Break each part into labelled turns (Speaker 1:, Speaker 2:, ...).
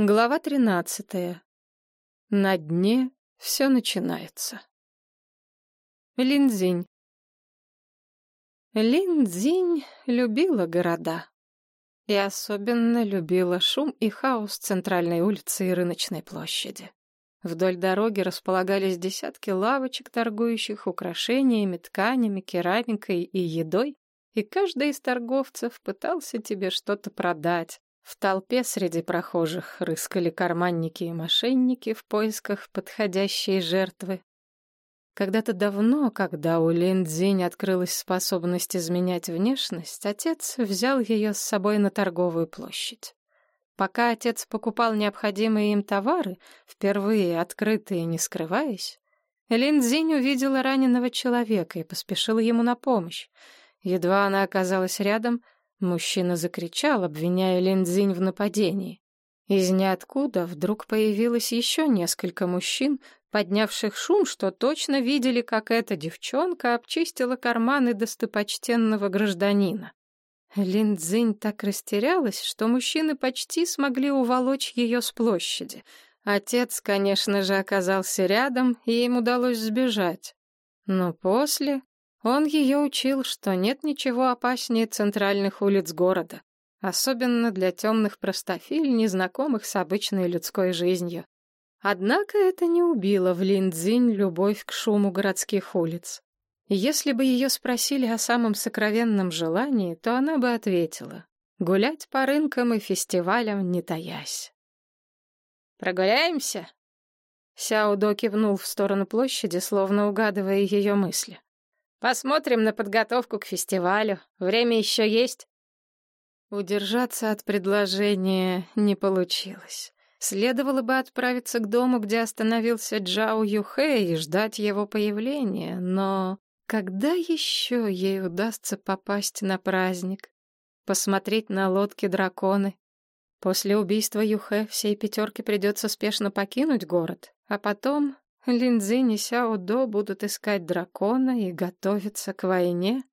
Speaker 1: Глава тринадцатая. На дне все начинается. Линдзинь. Линдзинь любила города. И особенно любила шум и хаос центральной улицы и рыночной площади. Вдоль дороги располагались десятки лавочек, торгующих украшениями, тканями, керамикой и едой, и каждый из торговцев пытался тебе что-то продать, в толпе среди прохожих рыскали карманники и мошенники в поисках подходящей жертвы. Когда-то давно, когда у Лин Цзинь открылась способность изменять внешность, отец взял ее с собой на торговую площадь. Пока отец покупал необходимые им товары, впервые открытые, не скрываясь, Лин Цзинь увидела раненого человека и поспешила ему на помощь. Едва она оказалась рядом — Мужчина закричал, обвиняя Линдзинь в нападении. Из ниоткуда вдруг появилось еще несколько мужчин, поднявших шум, что точно видели, как эта девчонка обчистила карманы достопочтенного гражданина. Линдзинь так растерялась, что мужчины почти смогли уволочь ее с площади. Отец, конечно же, оказался рядом, и им удалось сбежать. Но после он ее учил, что нет ничего опаснее центральных улиц города, особенно для темных простофиль, незнакомых с обычной людской жизнью. Однако это не убило в Линдзинь любовь к шуму городских улиц. Если бы ее спросили о самом сокровенном желании, то она бы ответила — гулять по рынкам и фестивалям, не таясь. «Прогуляемся?» Сяо До кивнул в сторону площади, словно угадывая ее мысли. Посмотрим на подготовку к фестивалю. Время еще есть. Удержаться от предложения не получилось. Следовало бы отправиться к дому, где остановился Джао Юхэ, и ждать его появления, но когда еще ей удастся попасть на праздник? Посмотреть на лодки-драконы? После убийства Юхэ всей пятерке придется спешно покинуть город, а потом Линдзинь и Сяо До будут искать дракона и готовиться к войне?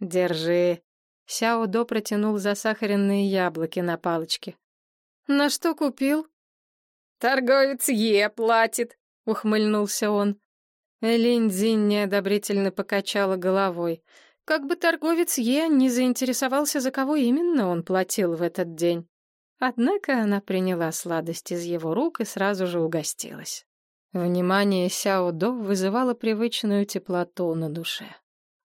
Speaker 1: Держи. Сяо До протянул засахаренные яблоки на палочке. На что купил? Торговец Е платит, ухмыльнулся он. Линдзинь неодобрительно покачала головой. Как бы торговец Е не заинтересовался, за кого именно он платил в этот день. Однако она приняла сладость из его рук и сразу же угостилась. Внимание Сяо До вызывало привычную теплоту на душе.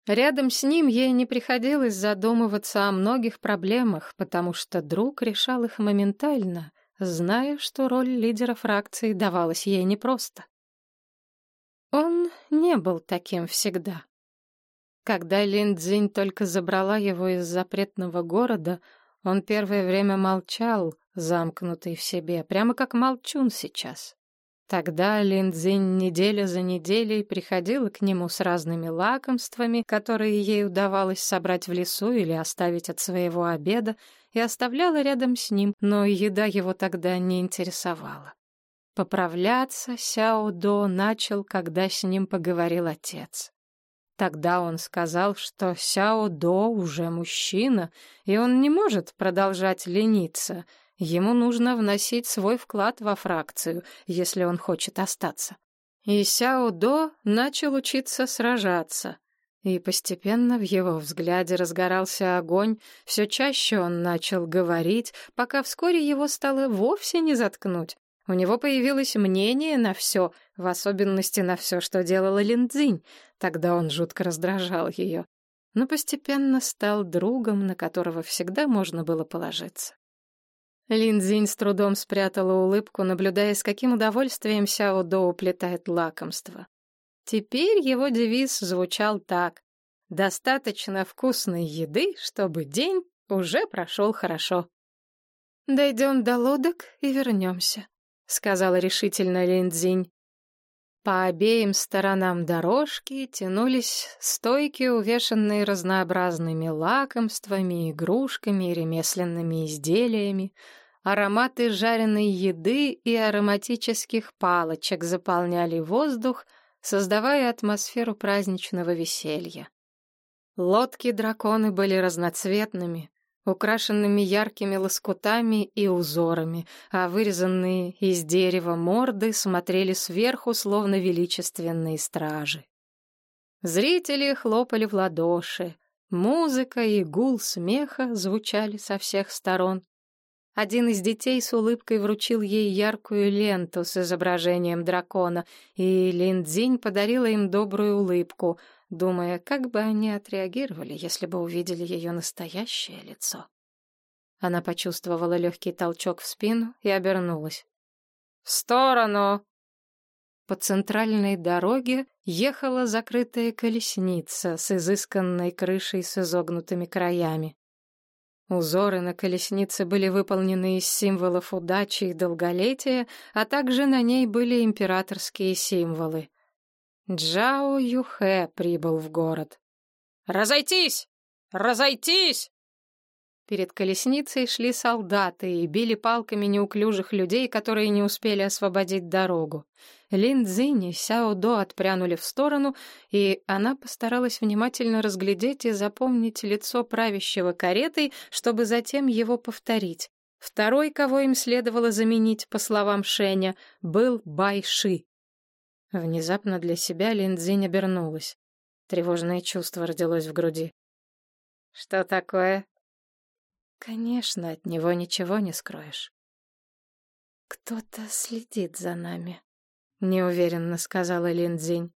Speaker 1: Рядом с ним ей не приходилось задумываться о многих проблемах, потому что друг решал их моментально, зная, что роль лидера фракции давалась ей непросто. Он не был таким всегда. Когда Лин Цзинь только забрала его из запретного города, он первое время молчал, замкнутый в себе, прямо как молчун сейчас. Тогда Линдзинь неделя за неделей приходила к нему с разными лакомствами, которые ей удавалось собрать в лесу или оставить от своего обеда, и оставляла рядом с ним, но еда его тогда не интересовала. Поправляться Сяо До начал, когда с ним поговорил отец. Тогда он сказал, что Сяо До уже мужчина, и он не может продолжать лениться — Ему нужно вносить свой вклад во фракцию, если он хочет остаться. И Сяо До начал учиться сражаться. И постепенно в его взгляде разгорался огонь, все чаще он начал говорить, пока вскоре его стало вовсе не заткнуть. У него появилось мнение на все, в особенности на все, что делала Линдзинь. Тогда он жутко раздражал ее. Но постепенно стал другом, на которого всегда можно было положиться. Линдзинь с трудом спрятала улыбку, наблюдая, с каким удовольствием Сяо До уплетает лакомство. Теперь его девиз звучал так. «Достаточно вкусной еды, чтобы день уже прошел хорошо». «Дойдем до лодок и вернемся», — сказала решительно Линдзинь. По обеим сторонам дорожки тянулись стойки, увешанные разнообразными лакомствами, игрушками и ремесленными изделиями. Ароматы жареной еды и ароматических палочек заполняли воздух, создавая атмосферу праздничного веселья. Лодки-драконы были разноцветными. Украшенными яркими лоскутами и узорами, а вырезанные из дерева морды смотрели сверху, словно величественные стражи. Зрители хлопали в ладоши, музыка и гул смеха звучали со всех сторон. Один из детей с улыбкой вручил ей яркую ленту с изображением дракона, и Линдзинь подарила им добрую улыбку, думая, как бы они отреагировали, если бы увидели ее настоящее лицо. Она почувствовала легкий толчок в спину и обернулась. «В сторону!» По центральной дороге ехала закрытая колесница с изысканной крышей с изогнутыми краями. Узоры на колеснице были выполнены из символов удачи и долголетия, а также на ней были императорские символы. Джао Юхэ прибыл в город. «Разойтись! Разойтись!» Перед колесницей шли солдаты и били палками неуклюжих людей, которые не успели освободить дорогу. Лин Цзинь и Сяо До отпрянули в сторону, и она постаралась внимательно разглядеть и запомнить лицо правящего каретой, чтобы затем его повторить. Второй, кого им следовало заменить, по словам Шеня, был Бай Ши. Внезапно для себя Лин Цзинь обернулась. Тревожное чувство родилось в груди. «Что такое?» Конечно, от него ничего не скроешь. Кто-то следит за нами, неуверенно сказала Линдзинь.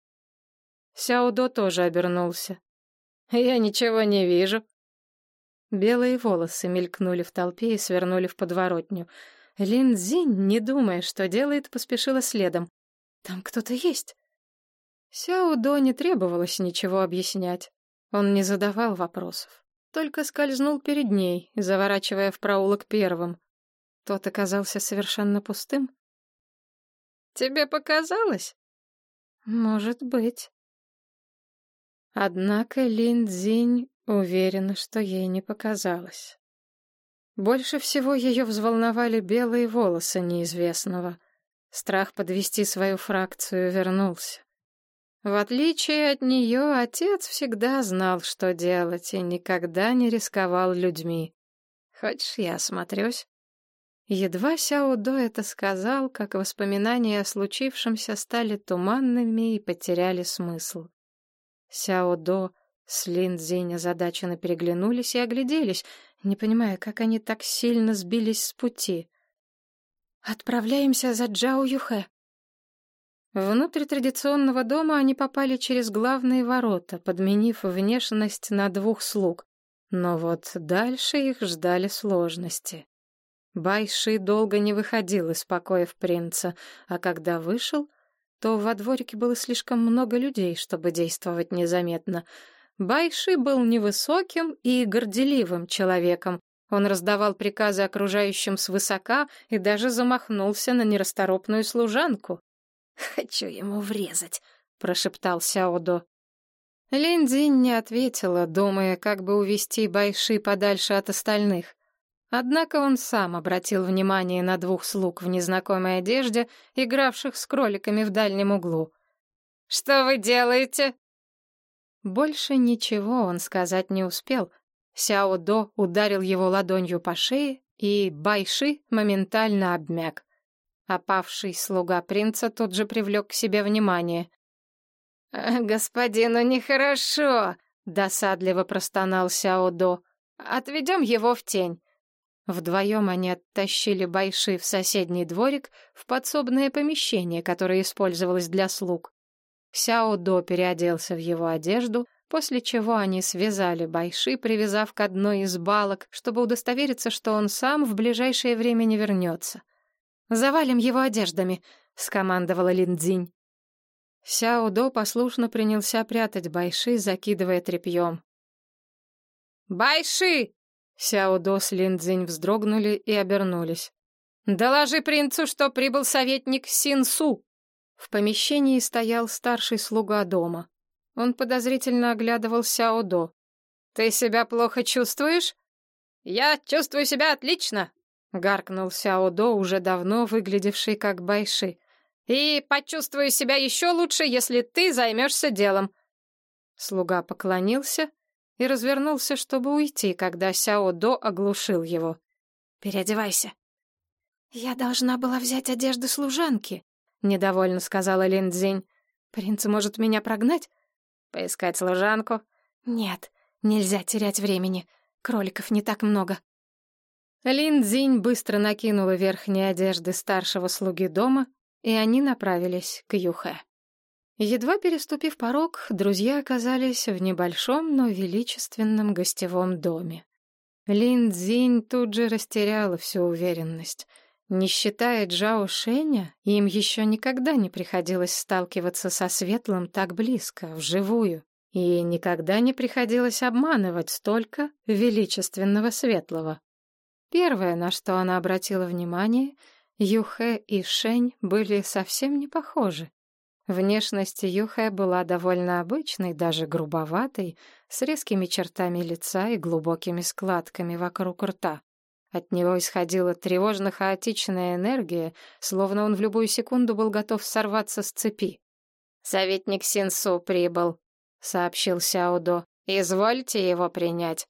Speaker 1: Сяодо тоже обернулся. Я ничего не вижу. Белые волосы мелькнули в толпе и свернули в подворотню. Линдзинь, не думая, что делает, поспешила следом. Там кто-то есть. Сяодо не требовалось ничего объяснять. Он не задавал вопросов только скользнул перед ней, заворачивая в проулок первым. Тот оказался совершенно пустым. «Тебе показалось?» «Может быть». Однако Лин Цзинь уверена, что ей не показалось. Больше всего ее взволновали белые волосы неизвестного. Страх подвести свою фракцию вернулся. В отличие от нее, отец всегда знал, что делать, и никогда не рисковал людьми. Хочешь, я осмотрюсь? Едва Сяо До это сказал, как воспоминания о случившемся стали туманными и потеряли смысл. Сяо До с Лин Цзинь озадаченно переглянулись и огляделись, не понимая, как они так сильно сбились с пути. «Отправляемся за Джао Юхэ», Внутрь традиционного дома они попали через главные ворота, подменив внешность на двух слуг. Но вот дальше их ждали сложности. Байши долго не выходил из покоев принца, а когда вышел, то во дворике было слишком много людей, чтобы действовать незаметно. Байши был невысоким и горделивым человеком. Он раздавал приказы окружающим свысока и даже замахнулся на нерасторопную служанку. «Хочу ему врезать», — прошептал Сяодо. Линдзинь не ответила, думая, как бы увести Байши подальше от остальных. Однако он сам обратил внимание на двух слуг в незнакомой одежде, игравших с кроликами в дальнем углу. «Что вы делаете?» Больше ничего он сказать не успел. Сяо До ударил его ладонью по шее, и Байши моментально обмяк. Опавший слуга принца тут же привлек к себе внимание. «Э, «Господину нехорошо», — досадливо простонал Сяодо. «Отведем его в тень». Вдвоем они оттащили Байши в соседний дворик, в подсобное помещение, которое использовалось для слуг. Сяо До переоделся в его одежду, после чего они связали Байши, привязав к одной из балок, чтобы удостовериться, что он сам в ближайшее время не вернется. «Завалим его одеждами», — скомандовала Линдзинь. Сяо До послушно принялся прятать Байши, закидывая тряпьем. «Байши!» Сяо До с Линдзинь вздрогнули и обернулись. «Доложи принцу, что прибыл советник Синсу!» В помещении стоял старший слуга дома. Он подозрительно оглядывал Сяо До. «Ты себя плохо чувствуешь?» «Я чувствую себя отлично», — гаркнул Сяо До, уже давно выглядевший как Байши. «И почувствую себя еще лучше, если ты займешься делом». Слуга поклонился и развернулся, чтобы уйти, когда Сяо До оглушил его. «Переодевайся». «Я должна была взять одежду служанки», — недовольно сказала Лин Цзинь. «Принц может меня прогнать?» «Поискать служанку?» «Нет, нельзя терять времени. Кроликов не так много». Лин Цзинь быстро накинула верхние одежды старшего слуги дома, и они направились к Юхэ. Едва переступив порог, друзья оказались в небольшом, но величественном гостевом доме. Лин Цзинь тут же растеряла всю уверенность. Не считая Джао Шэня, им еще никогда не приходилось сталкиваться со светлым так близко, вживую, и никогда не приходилось обманывать столько величественного светлого. Первое, на что она обратила внимание, Юхэ и Шэнь были совсем не похожи. Внешность Юхэ была довольно обычной, даже грубоватой, с резкими чертами лица и глубокими складками вокруг рта. От него исходила тревожно-хаотичная энергия, словно он в любую секунду был готов сорваться с цепи. «Советник Синсу прибыл», — сообщил Сяодо. «Извольте его принять».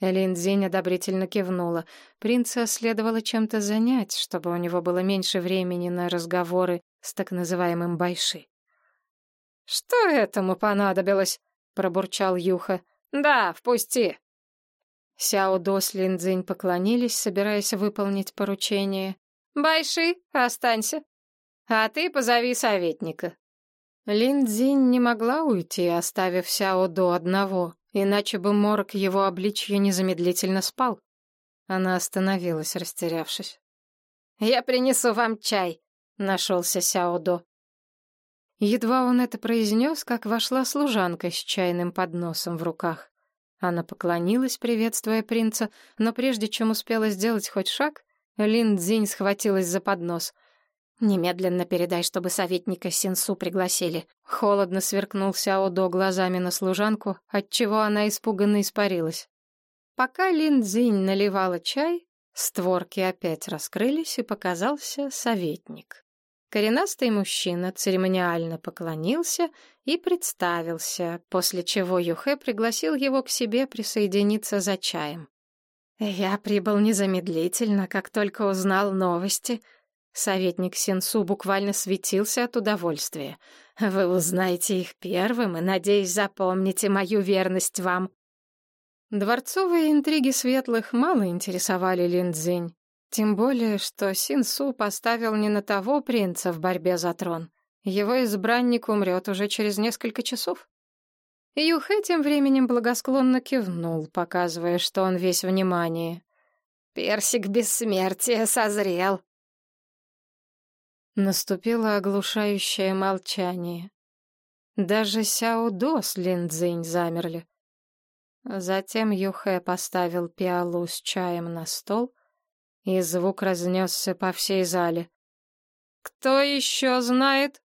Speaker 1: Линдзинь одобрительно кивнула. Принца следовало чем-то занять, чтобы у него было меньше времени на разговоры с так называемым Байши. «Что этому понадобилось?» — пробурчал Юха. «Да, впусти». Сяо До с Линдзинь поклонились, собираясь выполнить поручение. «Байши, останься. А ты позови советника». Линдзинь не могла уйти, оставив Сяо До одного иначе бы морок его обличья незамедлительно спал. Она остановилась, растерявшись. «Я принесу вам чай», — нашелся Сяодо. Едва он это произнес, как вошла служанка с чайным подносом в руках. Она поклонилась, приветствуя принца, но прежде чем успела сделать хоть шаг, Лин Цзинь схватилась за поднос — «Немедленно передай, чтобы советника Синсу пригласили». Холодно сверкнул Сяодо глазами на служанку, отчего она испуганно испарилась. Пока Лин Цзинь наливала чай, створки опять раскрылись, и показался советник. Коренастый мужчина церемониально поклонился и представился, после чего Юхэ пригласил его к себе присоединиться за чаем. «Я прибыл незамедлительно, как только узнал новости», Советник Сенсу буквально светился от удовольствия. «Вы узнаете их первым и, надеюсь, запомните мою верность вам». Дворцовые интриги светлых мало интересовали Линдзинь. Тем более, что Синсу поставил не на того принца в борьбе за трон. Его избранник умрет уже через несколько часов. Юхэ тем временем благосклонно кивнул, показывая, что он весь внимание. «Персик бессмертия созрел», Наступило оглушающее молчание. Даже Сяо До с Линдзинь замерли. Затем Юхэ поставил пиалу с чаем на стол, и звук разнесся по всей зале. «Кто еще знает?»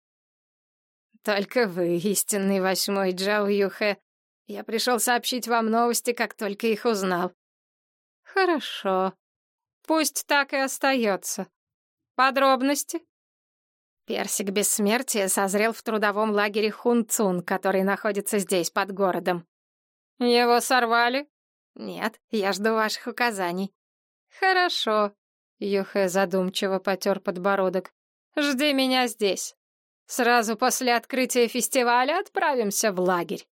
Speaker 1: «Только вы, истинный восьмой Джао Юхэ. Я пришел сообщить вам новости, как только их узнал». «Хорошо. Пусть так и остается. Подробности?» Персик бессмертия созрел в трудовом лагере Хунцун, который находится здесь, под городом. Его сорвали? Нет, я жду ваших указаний. Хорошо. Юхэ задумчиво потер подбородок. Жди меня здесь. Сразу после открытия фестиваля отправимся в лагерь.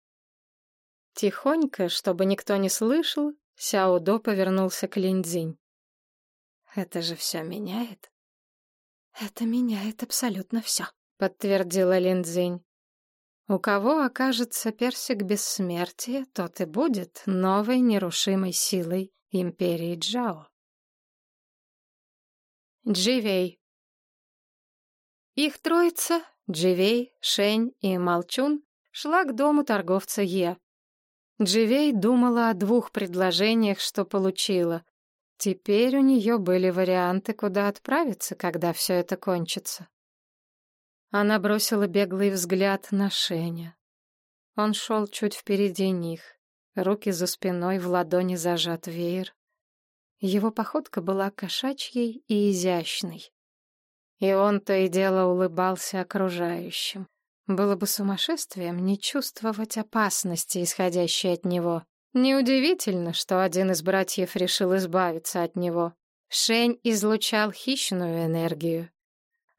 Speaker 1: Тихонько, чтобы никто не слышал, Сяодо повернулся к Линдзинь. Это же все меняет. «Это меняет абсолютно все», — подтвердила Линдзинь. «У кого окажется персик бессмертия, тот и будет новой нерушимой силой империи Джао». Дживей Их троица, Дживей, Шень и Молчун, шла к дому торговца Е. Дживей думала о двух предложениях, что получила. Теперь у нее были варианты, куда отправиться, когда все это кончится. Она бросила беглый взгляд на Шеня. Он шел чуть впереди них, руки за спиной, в ладони зажат веер. Его походка была кошачьей и изящной. И он то и дело улыбался окружающим. Было бы сумасшествием не чувствовать опасности, исходящей от него. Неудивительно, что один из братьев решил избавиться от него. Шень излучал хищную энергию.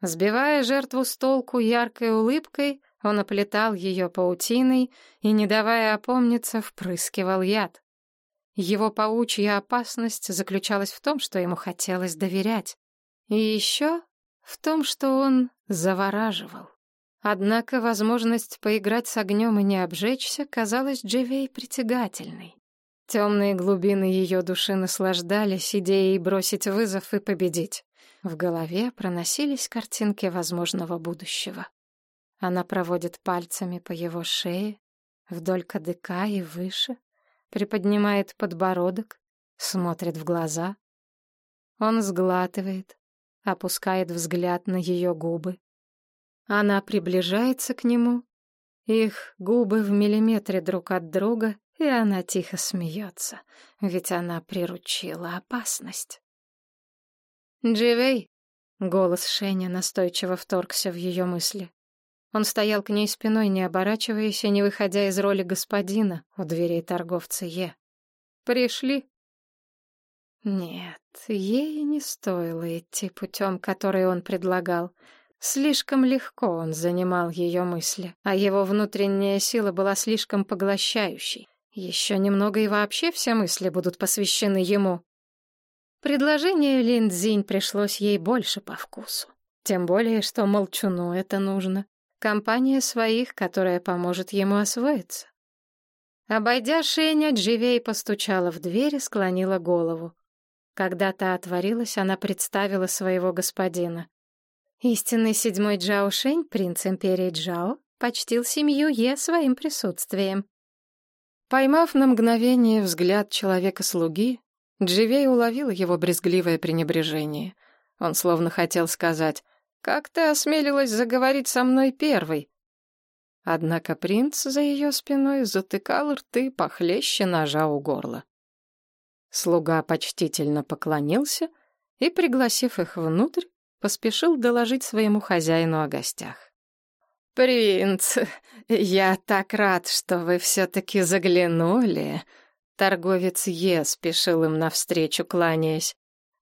Speaker 1: Сбивая жертву с толку яркой улыбкой, он оплетал ее паутиной и, не давая опомниться, впрыскивал яд. Его паучья опасность заключалась в том, что ему хотелось доверять. И еще в том, что он завораживал. Однако возможность поиграть с огнем и не обжечься казалась Дживей притягательной. Темные глубины ее души наслаждались идеей бросить вызов и победить. В голове проносились картинки возможного будущего. Она проводит пальцами по его шее, вдоль кадыка и выше, приподнимает подбородок, смотрит в глаза. Он сглатывает, опускает взгляд на ее губы. Она приближается к нему, их губы в миллиметре друг от друга, и она тихо смеется, ведь она приручила опасность. «Дживей!» — голос Шеня настойчиво вторгся в ее мысли. Он стоял к ней спиной, не оборачиваясь и не выходя из роли господина у дверей торговца Е. «Пришли?» Нет, ей не стоило идти путем, который он предлагал. Слишком легко он занимал ее мысли, а его внутренняя сила была слишком поглощающей. Еще немного и вообще все мысли будут посвящены ему. Предложение Линдзинь пришлось ей больше по вкусу. Тем более, что молчуну это нужно. Компания своих, которая поможет ему освоиться. Обойдя Шеня, Дживей постучала в дверь и склонила голову. Когда та отворилась, она представила своего господина. Истинный седьмой Джао Шень, принц империи Джао, почтил семью Е своим присутствием. Поймав на мгновение взгляд человека-слуги, Дживей уловил его брезгливое пренебрежение. Он словно хотел сказать «Как ты осмелилась заговорить со мной первой?» Однако принц за ее спиной затыкал рты похлеще ножа у горла. Слуга почтительно поклонился и, пригласив их внутрь, поспешил доложить своему хозяину о гостях. «Принц, я так рад, что вы все-таки заглянули!» Торговец Е спешил им навстречу, кланяясь.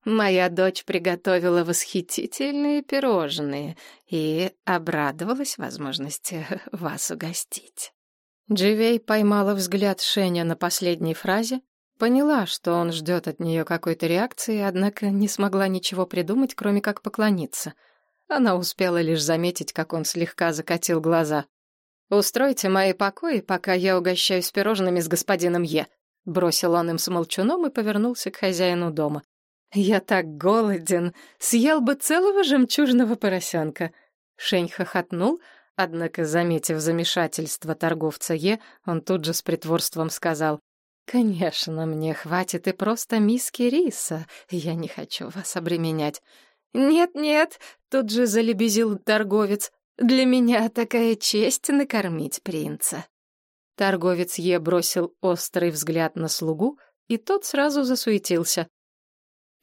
Speaker 1: «Моя дочь приготовила восхитительные пирожные и обрадовалась возможности вас угостить». Дживей поймала взгляд Шеня на последней фразе Поняла, что он ждет от нее какой-то реакции, однако не смогла ничего придумать, кроме как поклониться. Она успела лишь заметить, как он слегка закатил глаза. «Устройте мои покои, пока я угощаюсь пирожными с господином Е», — бросил он им с молчуном и повернулся к хозяину дома. «Я так голоден, съел бы целого жемчужного поросенка». Шень хохотнул, однако, заметив замешательство торговца Е, он тут же с притворством сказал, «Конечно, мне хватит и просто миски риса. Я не хочу вас обременять». «Нет-нет», — тут же залебезил торговец, «для меня такая честь накормить принца». Торговец Е бросил острый взгляд на слугу, и тот сразу засуетился.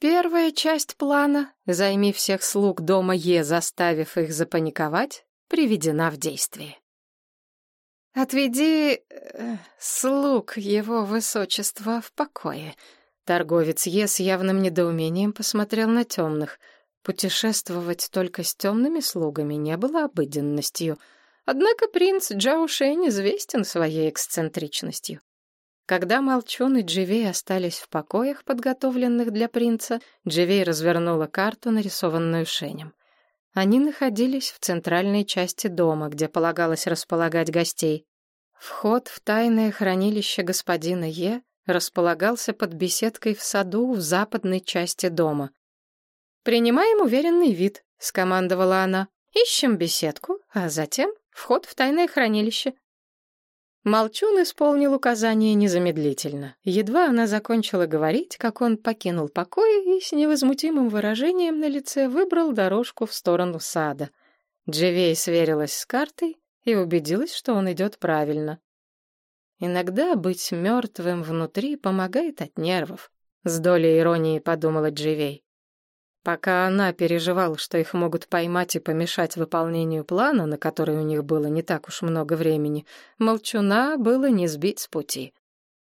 Speaker 1: Первая часть плана, займи всех слуг дома Е, заставив их запаниковать, приведена в действие. «Отведи э, слуг его высочества в покое». Торговец Е с явным недоумением посмотрел на темных. Путешествовать только с темными слугами не было обыденностью. Однако принц Джаушень известен своей эксцентричностью. Когда Молчун и Дживей остались в покоях, подготовленных для принца, Дживей развернула карту, нарисованную Шенем. Они находились в центральной части дома, где полагалось располагать гостей. Вход в тайное хранилище господина Е располагался под беседкой в саду в западной части дома. «Принимаем уверенный вид», — скомандовала она. «Ищем беседку, а затем вход в тайное хранилище». Молчун исполнил указание незамедлительно. Едва она закончила говорить, как он покинул покой и с невозмутимым выражением на лице выбрал дорожку в сторону сада. Дживей сверилась с картой и убедилась, что он идет правильно. Иногда быть мертвым внутри помогает от нервов, с долей иронии подумала Дживей. Пока она переживала, что их могут поймать и помешать выполнению плана, на который у них было не так уж много времени, молчуна было не сбить с пути.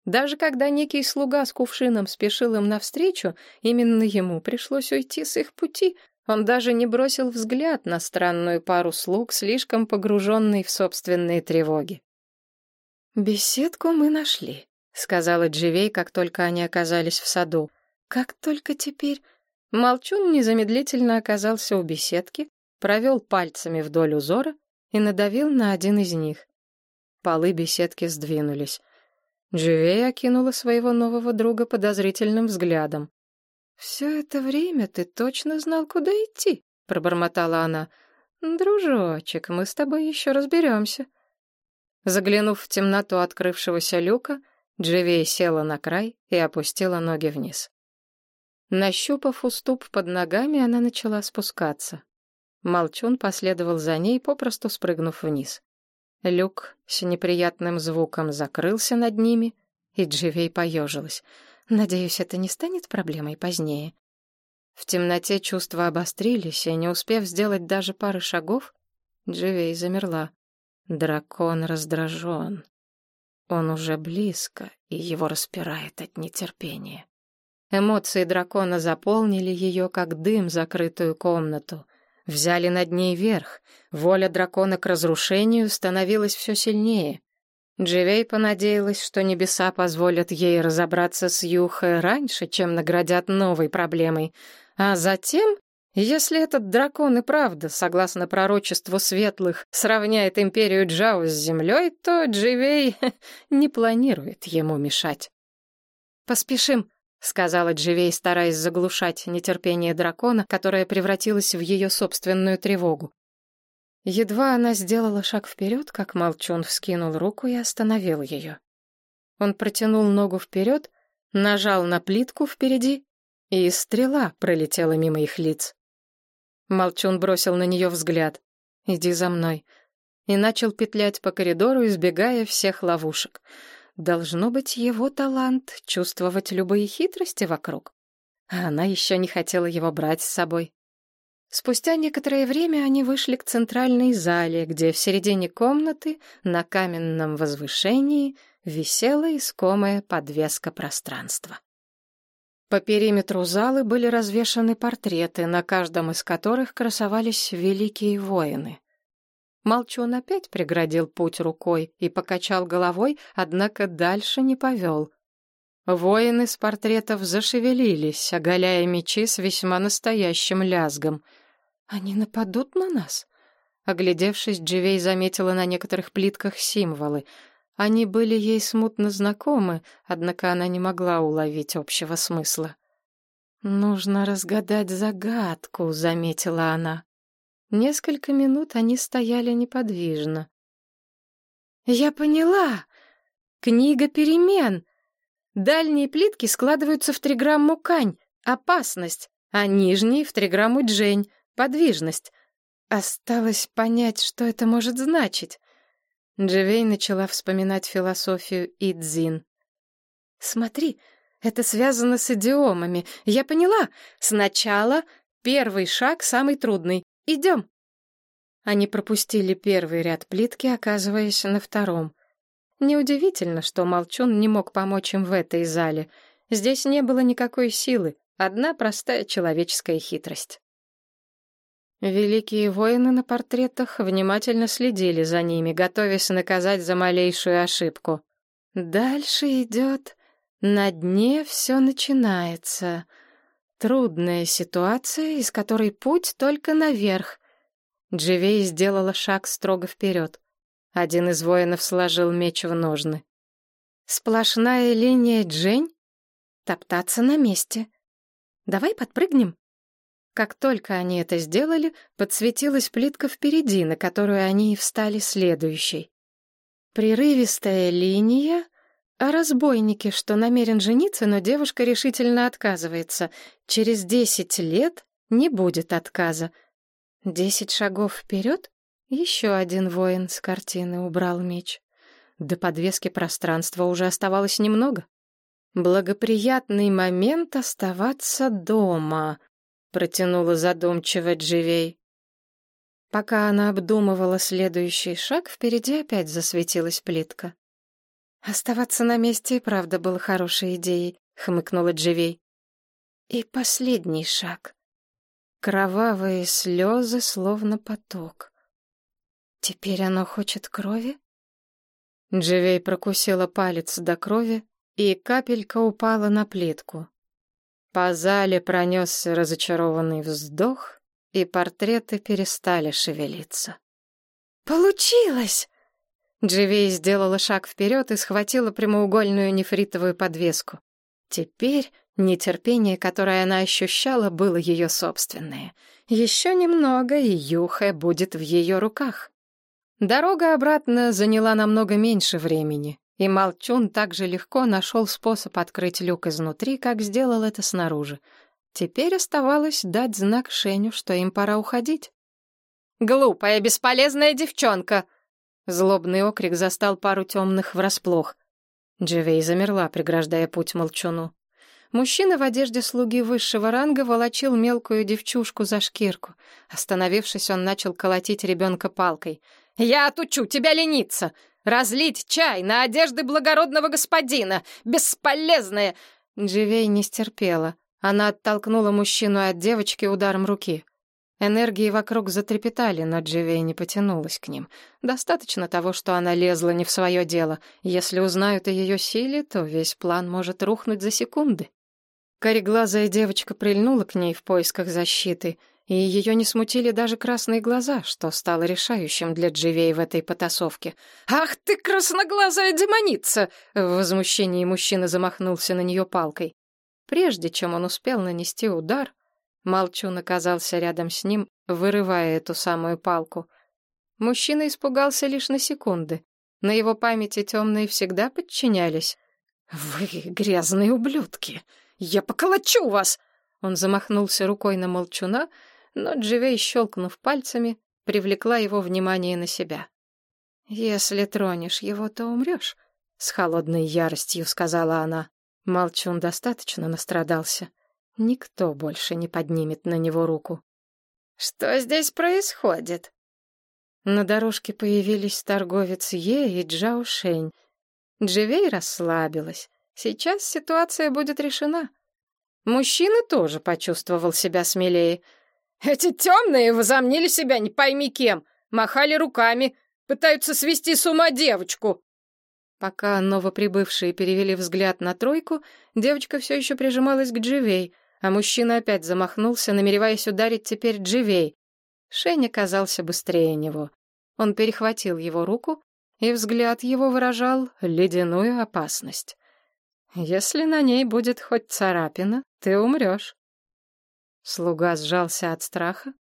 Speaker 1: Даже когда некий слуга с кувшином спешил им навстречу, именно ему пришлось уйти с их пути. Он даже не бросил взгляд на странную пару слуг, слишком погруженный в собственные тревоги. «Беседку мы нашли», — сказала Дживей, как только они оказались в саду. «Как только теперь...» Молчун незамедлительно оказался у беседки, провел пальцами вдоль узора и надавил на один из них. Полы беседки сдвинулись. Дживей окинула своего нового друга подозрительным взглядом. «Все это время ты точно знал, куда идти», — пробормотала она. «Дружочек, мы с тобой еще разберемся». Заглянув в темноту открывшегося люка, Дживей села на край и опустила ноги вниз. Нащупав уступ под ногами, она начала спускаться. Молчун последовал за ней, попросту спрыгнув вниз. Люк с неприятным звуком закрылся над ними, и Дживей поежилась. Надеюсь, это не станет проблемой позднее. В темноте чувства обострились, и, не успев сделать даже пары шагов, Дживей замерла. Дракон раздражен. Он уже близко, и его распирает от нетерпения. Эмоции дракона заполнили ее, как дым, закрытую комнату — взяли над ней верх. Воля дракона к разрушению становилась все сильнее. Дживей понадеялась, что небеса позволят ей разобраться с Юхой раньше, чем наградят новой проблемой. А затем, если этот дракон и правда, согласно пророчеству светлых, сравняет империю Джао с землей, то Дживей не планирует ему мешать. «Поспешим», — сказала Дживей, стараясь заглушать нетерпение дракона, которое превратилось в ее собственную тревогу. Едва она сделала шаг вперед, как Молчун вскинул руку и остановил ее. Он протянул ногу вперед, нажал на плитку впереди, и стрела пролетела мимо их лиц. Молчун бросил на нее взгляд. «Иди за мной», и начал петлять по коридору, избегая всех ловушек — Должно быть его талант чувствовать любые хитрости вокруг. А она еще не хотела его брать с собой. Спустя некоторое время они вышли к центральной зале, где в середине комнаты на каменном возвышении висела искомая подвеска пространства. По периметру залы были развешаны портреты, на каждом из которых красовались великие воины. Молчун опять преградил путь рукой и покачал головой, однако дальше не повел. Воины с портретов зашевелились, оголяя мечи с весьма настоящим лязгом. «Они нападут на нас?» Оглядевшись, Дживей заметила на некоторых плитках символы. Они были ей смутно знакомы, однако она не могла уловить общего смысла. «Нужно разгадать загадку», — заметила она. Несколько минут они стояли неподвижно. «Я поняла! Книга перемен! Дальние плитки складываются в триграмму кань, опасность, а нижние — в триграмму джень, подвижность. Осталось понять, что это может значить». Дживей начала вспоминать философию Идзин. «Смотри, это связано с идиомами. Я поняла. Сначала первый шаг самый трудный. Идем!» Они пропустили первый ряд плитки, оказываясь на втором. Неудивительно, что Молчун не мог помочь им в этой зале. Здесь не было никакой силы, одна простая человеческая хитрость. Великие воины на портретах внимательно следили за ними, готовясь наказать за малейшую ошибку. Дальше идет «На дне все начинается», Трудная ситуация, из которой путь только наверх. Дживей сделала шаг строго вперед. Один из воинов сложил меч в ножны. Сплошная линия Джень? Топтаться на месте. Давай подпрыгнем. Как только они это сделали, подсветилась плитка впереди, на которую они и встали следующей. Прерывистая линия о разбойнике, что намерен жениться, но девушка решительно отказывается. Через десять лет не будет отказа. Десять шагов вперед еще один воин с картины убрал меч. До подвески пространства уже оставалось немного. «Благоприятный момент оставаться дома», — протянула задумчиво Дживей. Пока она обдумывала следующий шаг, впереди опять засветилась плитка. Оставаться на месте и правда было хорошей идеей, хмыкнула Дживей. И последний шаг. Кровавые слезы, словно поток. Теперь оно хочет крови? Дживей прокусила палец до крови, и капелька упала на плитку. По зале пронесся разочарованный вздох, и портреты перестали шевелиться. «Получилось!» Дживей сделала шаг вперед и схватила прямоугольную нефритовую подвеску. Теперь нетерпение, которое она ощущала, было ее собственное. Еще немного, и Юхэ будет в ее руках. Дорога обратно заняла намного меньше времени, и Молчун также легко нашел способ открыть люк изнутри, как сделал это снаружи. Теперь оставалось дать знак Шеню, что им пора уходить. «Глупая, бесполезная девчонка!» Злобный окрик застал пару темных врасплох. Дживей замерла, преграждая путь молчуну. Мужчина в одежде слуги высшего ранга волочил мелкую девчушку за шкирку. Остановившись, он начал колотить ребенка палкой. «Я отучу тебя лениться! Разлить чай на одежды благородного господина! Бесполезное!» Дживей не стерпела. Она оттолкнула мужчину от девочки ударом руки. Энергии вокруг затрепетали, но Дживей не потянулась к ним. Достаточно того, что она лезла не в свое дело. Если узнают о ее силе, то весь план может рухнуть за секунды. Кореглазая девочка прильнула к ней в поисках защиты, и ее не смутили даже красные глаза, что стало решающим для Дживей в этой потасовке. «Ах ты, красноглазая демоница!» В возмущении мужчина замахнулся на нее палкой. Прежде чем он успел нанести удар, Молчун оказался рядом с ним, вырывая эту самую палку. Мужчина испугался лишь на секунды. На его памяти темные всегда подчинялись. «Вы грязные ублюдки! Я поколочу вас!» Он замахнулся рукой на молчуна, но Дживей, щелкнув пальцами, привлекла его внимание на себя. «Если тронешь его, то умрешь», — с холодной яростью сказала она. Молчун достаточно настрадался. Никто больше не поднимет на него руку. «Что здесь происходит?» На дорожке появились торговец Е и Джао Шень. Дживей расслабилась. Сейчас ситуация будет решена. Мужчина тоже почувствовал себя смелее. «Эти темные возомнили себя не пойми кем, махали руками, пытаются свести с ума девочку!» Пока новоприбывшие перевели взгляд на тройку, девочка все еще прижималась к Дживей — а мужчина опять замахнулся, намереваясь ударить теперь Дживей. Шень оказался быстрее него. Он перехватил его руку, и взгляд его выражал ледяную опасность. «Если на ней будет хоть царапина, ты умрешь». Слуга сжался от страха,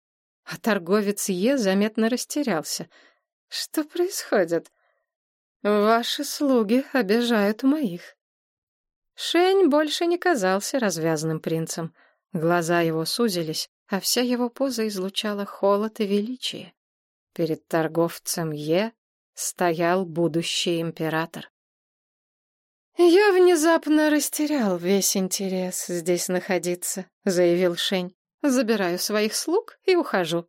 Speaker 1: а торговец Е заметно растерялся. «Что происходит?» «Ваши слуги обижают моих». Шень больше не казался развязанным принцем. Глаза его сузились, а вся его поза излучала холод и величие. Перед торговцем Е стоял будущий император. «Я внезапно растерял весь интерес здесь находиться», — заявил Шень. «Забираю своих слуг и ухожу».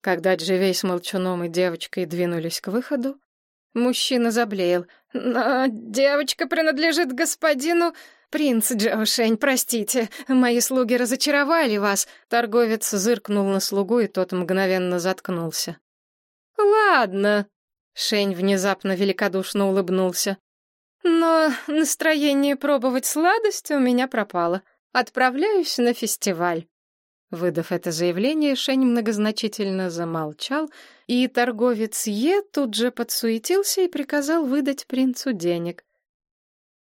Speaker 1: Когда Дживей с Молчуном и девочкой двинулись к выходу, Мужчина заблеял. «Но девочка принадлежит господину...» «Принц Джоушень, простите, мои слуги разочаровали вас». Торговец зыркнул на слугу, и тот мгновенно заткнулся. «Ладно», — Шень внезапно великодушно улыбнулся. «Но настроение пробовать сладость у меня пропало. Отправляюсь на фестиваль». Выдав это заявление, Шень многозначительно замолчал, и торговец Е тут же подсуетился и приказал выдать принцу денег.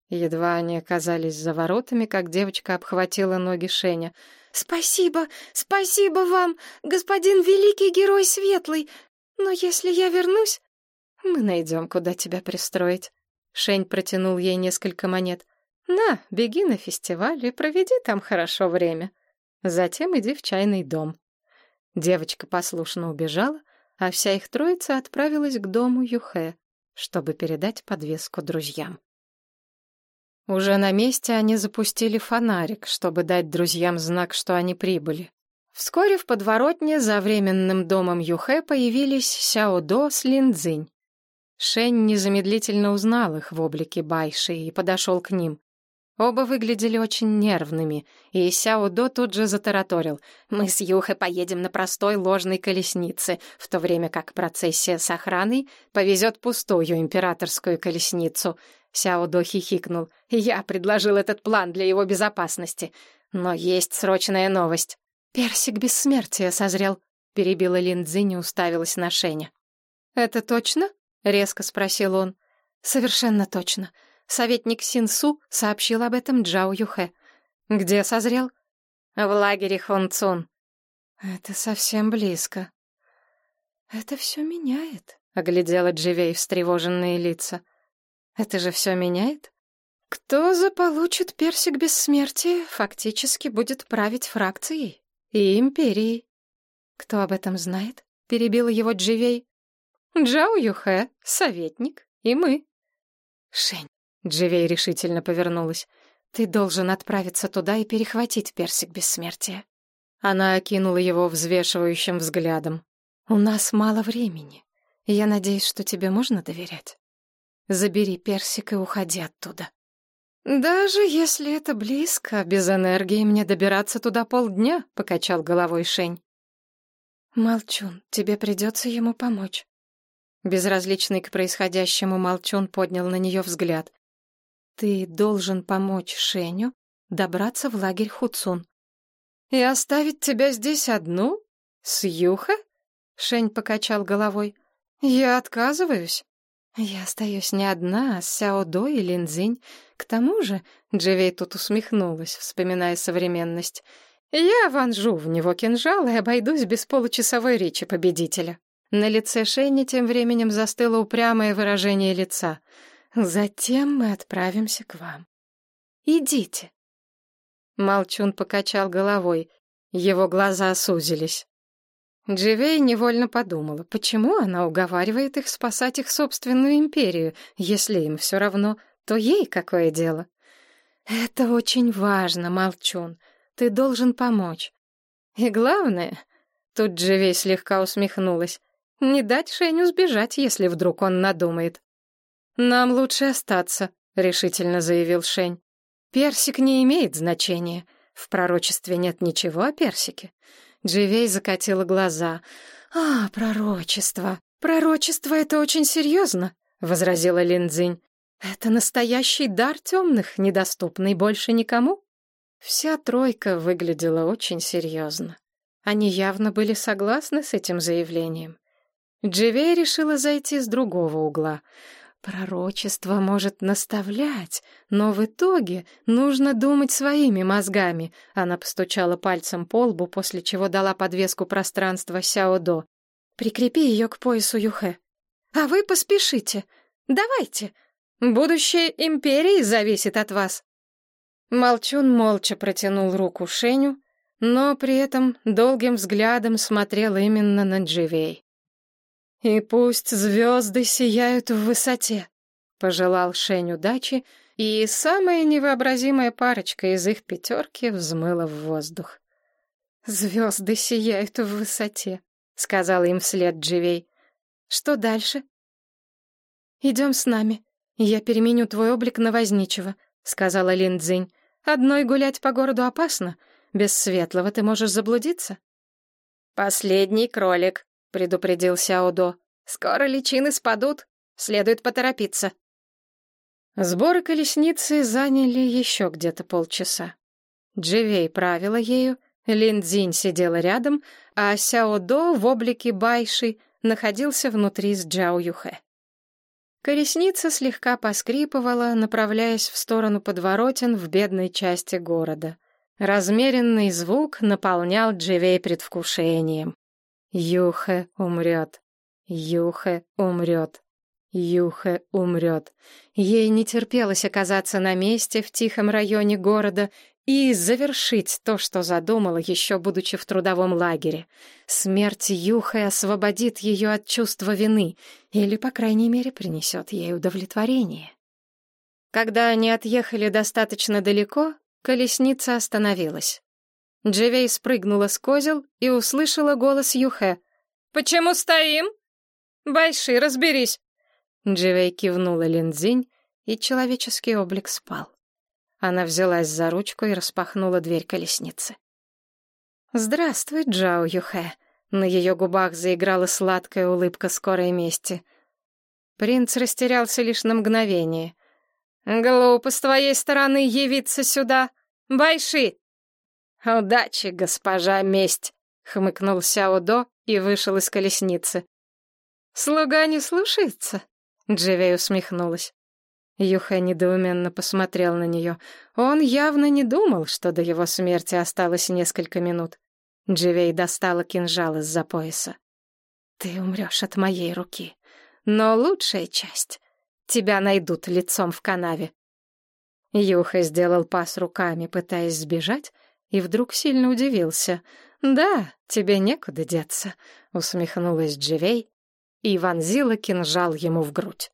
Speaker 1: Едва они оказались за воротами, как девочка обхватила ноги Шеня. «Спасибо, спасибо вам, господин великий герой светлый! Но если я вернусь, мы найдем, куда тебя пристроить». Шень протянул ей несколько монет. «На, беги на фестиваль и проведи там хорошо время». Затем иди в чайный дом. Девочка послушно убежала, а вся их троица отправилась к дому Юхэ, чтобы передать подвеску друзьям. Уже на месте они запустили фонарик, чтобы дать друзьям знак, что они прибыли. Вскоре в подворотне за временным домом Юхэ появились Сяодо с Линдзинь. Шень незамедлительно узнал их в облике Байши и подошел к ним. Оба выглядели очень нервными, и Сяо До тут же затараторил. «Мы с Юхой поедем на простой ложной колеснице, в то время как процессия с охраной повезет пустую императорскую колесницу». Сяо До хихикнул. «Я предложил этот план для его безопасности. Но есть срочная новость». «Персик бессмертия созрел», — перебила Лин Цзинь и уставилась на Шеня. «Это точно?» — резко спросил он. «Совершенно точно. Советник Синсу сообщил об этом Джао Юхэ. Где созрел? В лагере Хонцун. Это совсем близко. Это все меняет, оглядела Дживей встревоженные лица. Это же все меняет? Кто заполучит персик бессмертия, фактически будет править фракцией и империей. Кто об этом знает? Перебила его Дживей. Джао Юхэ, советник, и мы. Шень, Дживей решительно повернулась. «Ты должен отправиться туда и перехватить персик бессмертия». Она окинула его взвешивающим взглядом. «У нас мало времени. Я надеюсь, что тебе можно доверять. Забери персик и уходи оттуда». «Даже если это близко, без энергии мне добираться туда полдня», — покачал головой Шень. «Молчун, тебе придется ему помочь». Безразличный к происходящему Молчун поднял на нее взгляд. Ты должен помочь Шеню добраться в лагерь Хуцун. И оставить тебя здесь одну? С Юха? Шень покачал головой. Я отказываюсь. Я остаюсь не одна, а с Сяодо и Линзинь. К тому же, Дживей тут усмехнулась, вспоминая современность. Я вонжу в него кинжал и обойдусь без получасовой речи победителя. На лице Шенни тем временем застыло упрямое выражение лица — Затем мы отправимся к вам. Идите. Молчун покачал головой. Его глаза сузились. Дживей невольно подумала, почему она уговаривает их спасать их собственную империю, если им все равно, то ей какое дело? Это очень важно, Молчун. Ты должен помочь. И главное, тут Дживей слегка усмехнулась, не дать Шеню сбежать, если вдруг он надумает. «Нам лучше остаться», — решительно заявил Шень. «Персик не имеет значения. В пророчестве нет ничего о персике». Дживей закатила глаза. «А, пророчество. Пророчество — это очень серьезно», — возразила Линдзинь. «Это настоящий дар темных, недоступный больше никому». Вся тройка выглядела очень серьезно. Они явно были согласны с этим заявлением. Дживей решила зайти с другого угла. Пророчество может наставлять, но в итоге нужно думать своими мозгами. Она постучала пальцем по лбу, после чего дала подвеску пространства Сяодо. Прикрепи ее к поясу Юхэ. А вы поспешите. Давайте. Будущее империи зависит от вас. Молчун молча протянул руку Шеню, но при этом долгим взглядом смотрел именно на Дживей. «И пусть звезды сияют в высоте», — пожелал Шень удачи, и самая невообразимая парочка из их пятерки взмыла в воздух. «Звезды сияют в высоте», — сказала им вслед Дживей. «Что дальше?» «Идем с нами. Я переменю твой облик на возничего», — сказала Лин Цзинь. «Одной гулять по городу опасно. Без светлого ты можешь заблудиться». «Последний кролик», предупредил Сяодо. «Скоро личины спадут, следует поторопиться». Сборы колесницы заняли еще где-то полчаса. Дживей правила ею, Линдзинь сидела рядом, а Сяодо в облике Байши находился внутри с Джао Юхэ. Колесница слегка поскрипывала, направляясь в сторону подворотен в бедной части города. Размеренный звук наполнял Дживей предвкушением. Юхе умрет. Юхе умрет. Юхе умрет. Ей не терпелось оказаться на месте в тихом районе города и завершить то, что задумала, еще будучи в трудовом лагере. Смерть Юхе освободит ее от чувства вины или, по крайней мере, принесет ей удовлетворение. Когда они отъехали достаточно далеко, колесница остановилась. Дживей спрыгнула с козел и услышала голос Юхе. «Почему стоим?» «Байши, разберись». Дживей кивнула Линдзинь, и человеческий облик спал. Она взялась за ручку и распахнула дверь колесницы. «Здравствуй, Джао Юхэ!» На ее губах заиграла сладкая улыбка скорой мести. Принц растерялся лишь на мгновение. «Глупо с твоей стороны явиться сюда! Байши!» «Удачи, госпожа месть!» — хмыкнул Сяо До и вышел из колесницы. «Слуга не слушается?» — Дживей усмехнулась. Юхэ недоуменно посмотрел на нее. Он явно не думал, что до его смерти осталось несколько минут. Дживей достала кинжал из-за пояса. «Ты умрешь от моей руки. Но лучшая часть — тебя найдут лицом в канаве». Юха сделал пас руками, пытаясь сбежать, и вдруг сильно удивился. «Да, тебе некуда деться», — усмехнулась Дживей и вонзила кинжал ему в грудь.